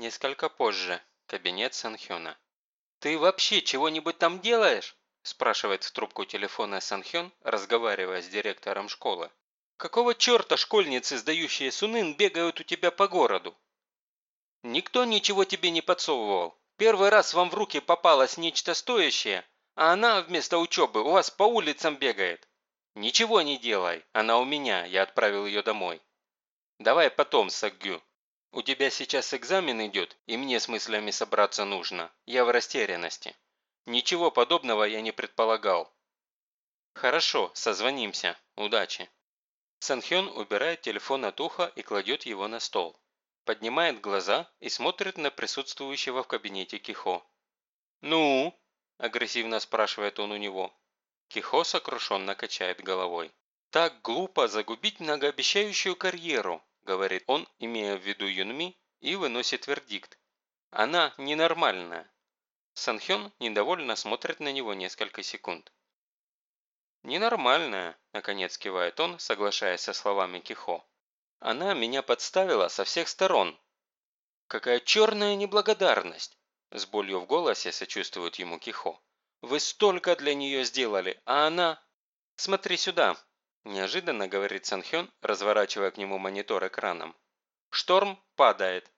Несколько позже. Кабинет Санхёна. «Ты вообще чего-нибудь там делаешь?» спрашивает в трубку телефона Санхён, разговаривая с директором школы. «Какого черта школьницы, сдающие сунын, бегают у тебя по городу?» «Никто ничего тебе не подсовывал. Первый раз вам в руки попалось нечто стоящее, а она вместо учебы у вас по улицам бегает. Ничего не делай, она у меня, я отправил ее домой. Давай потом, Саггю. У тебя сейчас экзамен идет, и мне с мыслями собраться нужно. Я в растерянности. Ничего подобного я не предполагал. Хорошо, созвонимся. Удачи. Санхён убирает телефон от уха и кладет его на стол поднимает глаза и смотрит на присутствующего в кабинете Кихо. «Ну?» – агрессивно спрашивает он у него. Кихо сокрушенно качает головой. «Так глупо загубить многообещающую карьеру», – говорит он, имея в виду Юнми, и выносит вердикт. «Она ненормальная». Санхён недовольно смотрит на него несколько секунд. «Ненормальная», – наконец кивает он, соглашаясь со словами Кихо. Она меня подставила со всех сторон. Какая черная неблагодарность! С болью в голосе сочувствует ему Кихо. Вы столько для нее сделали, а она... Смотри сюда, неожиданно говорит Санхён, разворачивая к нему монитор экраном. Шторм падает.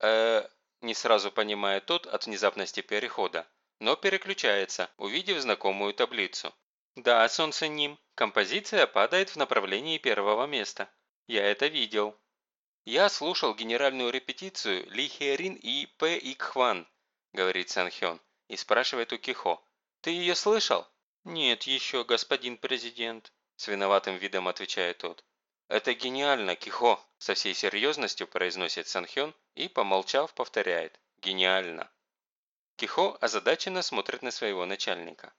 э не сразу понимает тот от внезапности перехода, но переключается, увидев знакомую таблицу. Да, солнце ним. Композиция падает в направлении первого места. Я это видел. Я слушал генеральную репетицию Ли Херин и П. Икхван, говорит Санхён, и спрашивает у Кихо. Ты ее слышал? Нет еще, господин президент, с виноватым видом отвечает тот. «Это гениально, Кихо!» – со всей серьезностью произносит Санхён и, помолчав, повторяет. «Гениально!» Кихо озадаченно смотрит на своего начальника.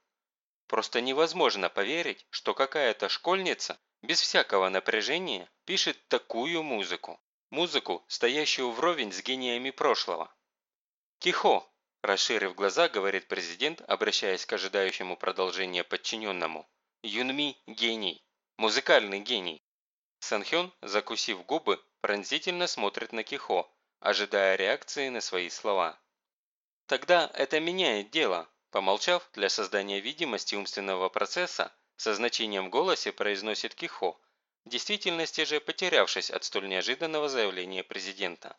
Просто невозможно поверить, что какая-то школьница без всякого напряжения пишет такую музыку. Музыку, стоящую вровень с гениями прошлого. «Кихо!» – расширив глаза, говорит президент, обращаясь к ожидающему продолжения подчиненному. «Юнми – гений. Музыкальный гений». Санхён, закусив губы, пронзительно смотрит на Кихо, ожидая реакции на свои слова. «Тогда это меняет дело», – помолчав, для создания видимости умственного процесса, со значением в голосе произносит Кихо, в действительности же потерявшись от столь неожиданного заявления президента.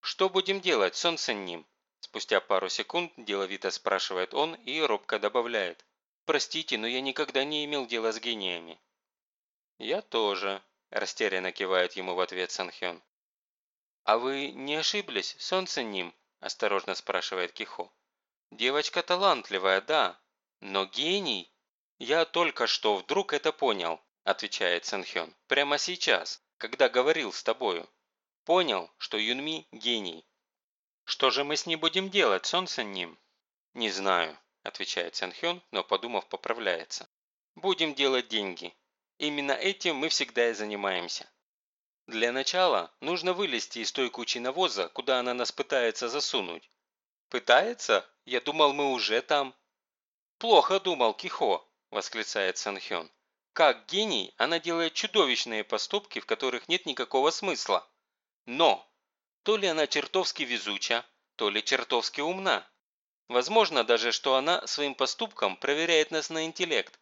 «Что будем делать, солнце ним?» Спустя пару секунд деловито спрашивает он и робко добавляет. «Простите, но я никогда не имел дела с гениями». «Я тоже», – растерянно кивает ему в ответ Санхён. «А вы не ошиблись, солнце ним?» – осторожно спрашивает Кихо. «Девочка талантливая, да, но гений?» «Я только что вдруг это понял», – отвечает Сэнхён. «Прямо сейчас, когда говорил с тобою. Понял, что Юнми – гений». «Что же мы с ней будем делать, Сон Ним?» «Не знаю», – отвечает Сэнхён, но подумав поправляется. «Будем делать деньги. Именно этим мы всегда и занимаемся. Для начала нужно вылезти из той кучи навоза, куда она нас пытается засунуть». «Пытается? Я думал, мы уже там». «Плохо думал, Кихо», – восклицает Санхён. «Как гений, она делает чудовищные поступки, в которых нет никакого смысла. Но! То ли она чертовски везуча, то ли чертовски умна. Возможно даже, что она своим поступком проверяет нас на интеллект».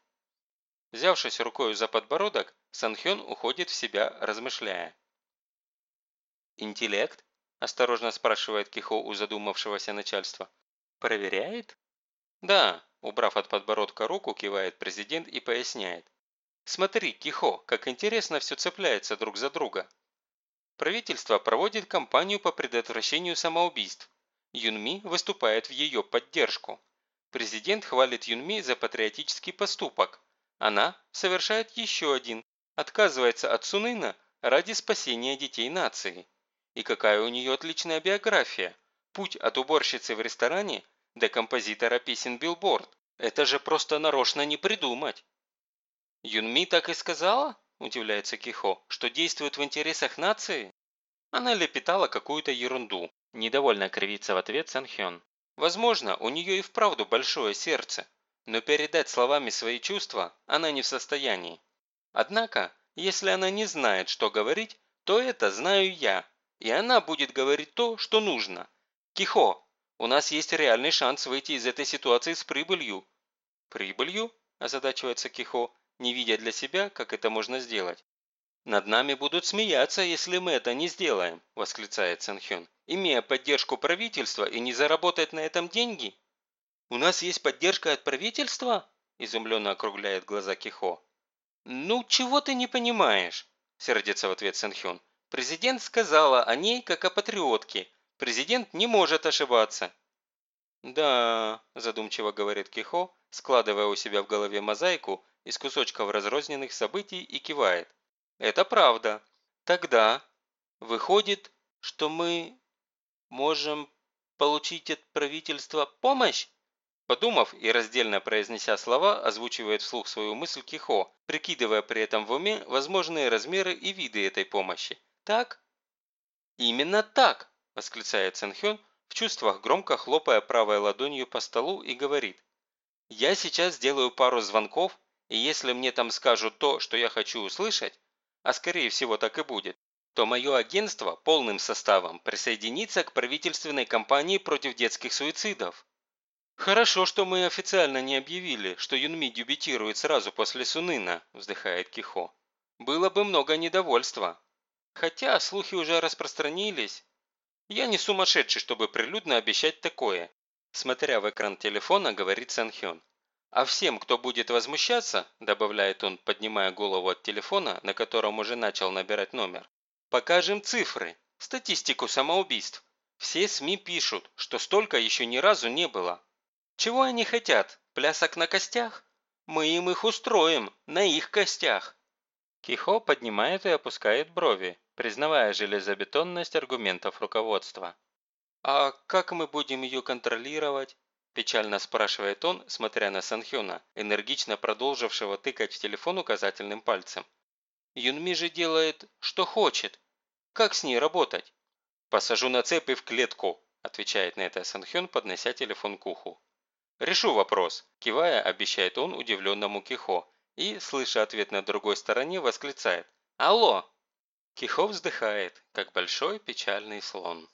Взявшись рукой за подбородок, Санхён уходит в себя, размышляя. «Интеллект?» – осторожно спрашивает Кихо у задумавшегося начальства. «Проверяет?» «Да, Убрав от подбородка руку, кивает президент и поясняет. Смотри, Кихо, как интересно все цепляется друг за друга. Правительство проводит кампанию по предотвращению самоубийств. Юнми выступает в ее поддержку. Президент хвалит Юнми за патриотический поступок. Она совершает еще один, отказывается от Сунына ради спасения детей нации. И какая у нее отличная биография. Путь от уборщицы в ресторане до композитора песен Билборд. Это же просто нарочно не придумать. Юнми так и сказала, удивляется Кихо, что действует в интересах нации? Она лепетала какую-то ерунду. Недовольно кривится в ответ Санхён. Возможно, у нее и вправду большое сердце, но передать словами свои чувства она не в состоянии. Однако, если она не знает, что говорить, то это знаю я, И она будет говорить то, что нужно. Кихо, у нас есть реальный шанс выйти из этой ситуации с прибылью». «Прибылью?» – озадачивается Кихо, не видя для себя, как это можно сделать. «Над нами будут смеяться, если мы это не сделаем», – восклицает Сэнхён. «Имея поддержку правительства и не заработать на этом деньги?» «У нас есть поддержка от правительства?» – изумленно округляет глаза Кихо. «Ну, чего ты не понимаешь?» – сердится в ответ Сэнхён. «Президент сказала о ней, как о патриотке. Президент не может ошибаться». «Да», – задумчиво говорит Кихо, складывая у себя в голове мозаику из кусочков разрозненных событий и кивает. Это правда. Тогда выходит, что мы можем получить от правительства помощь? Подумав и раздельно произнеся слова, озвучивает вслух свою мысль Кихо, прикидывая при этом в уме возможные размеры и виды этой помощи. Так? Именно так, восклицает Сэнхён, в чувствах громко хлопая правой ладонью по столу и говорит. Я сейчас сделаю пару звонков, и если мне там скажут то, что я хочу услышать, а скорее всего так и будет, то мое агентство полным составом присоединится к правительственной кампании против детских суицидов. «Хорошо, что мы официально не объявили, что Юнми дебютирует сразу после Сунына», – вздыхает Кихо. «Было бы много недовольства. Хотя слухи уже распространились. Я не сумасшедший, чтобы прилюдно обещать такое», – смотря в экран телефона, говорит Санхён. А всем, кто будет возмущаться, добавляет он, поднимая голову от телефона, на котором уже начал набирать номер, покажем цифры, статистику самоубийств. Все СМИ пишут, что столько еще ни разу не было. Чего они хотят? Плясок на костях? Мы им их устроим, на их костях. Кихо поднимает и опускает брови, признавая железобетонность аргументов руководства. А как мы будем ее контролировать? Печально спрашивает он, смотря на Санхёна, энергично продолжившего тыкать в телефон указательным пальцем. Юнми же делает, что хочет. Как с ней работать? Посажу на цепь и в клетку, отвечает на это Санхён, поднося телефон к уху. «Решу вопрос», – кивая, обещает он удивленному Кихо и, слыша ответ на другой стороне, восклицает «Алло!». Кихо вздыхает, как большой печальный слон.